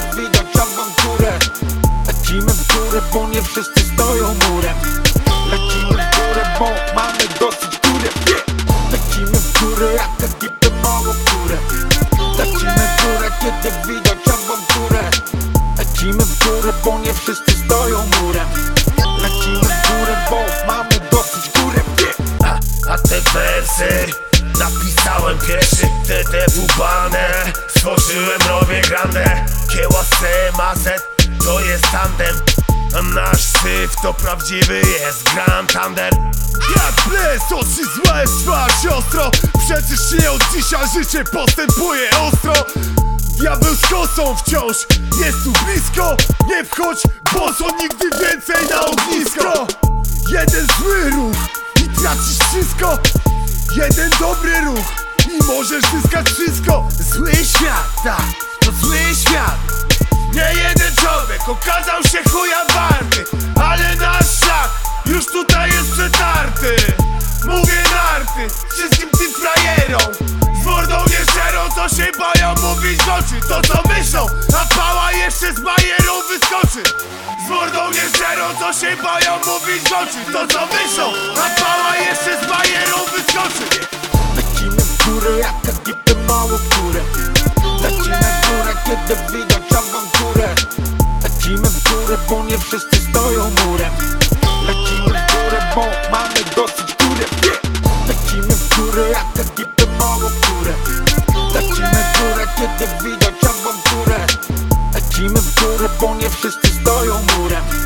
będę Lecimy w górę, bo nie wszyscy stoją murem. Lecimy w górę, bo mamy dosyć górę. Lecimy w górę, jak ekipy mało w górę. Lecimy w górę, kiedy widać awanturę Lecimy w górę, bo nie wszyscy stoją murem. Lecimy w górę, bo mamy dosyć górę a, a te wersy napisałem pierwszy TTW banę Stworzyłem robię grande Mazet to jest tandem. Nasz syf to prawdziwy jest Grand Thunder. Jak bles, oczy złe, szwa siostro. Przecież nie od dzisiaj życie postępuje ostro. Diabeł z kosą wciąż jest tu blisko. Nie wchodź, bo są nigdy więcej na ognisko. Jeden zły ruch i tracisz wszystko. Jeden dobry ruch i możesz zyskać wszystko. Zły świat, tak, okazał się chuja warty Ale nasz szlak już tutaj jest przetarty. Mówię narty wszystkim tym frajerom. Z mordą nieszczerą, co się boją mówić w oczy. To co myślą, a pała jeszcze z bajerą wyskoczy. Z mordą nieszczerą, co się boją mówić w oczy. To co myślą, a pała jeszcze z bajerą wyskoczy. W górę jak ekipy mało w górę. W górę, kiedy widać górę, bo nie wszyscy stoją murem. Lecimy w górę, bo mamy dosyć góry. Lecimy w górę jak ekipy mało w górę. Lecimy w górę, kiedy widać awanturę. Lecimy w górę, bo nie wszyscy stoją murem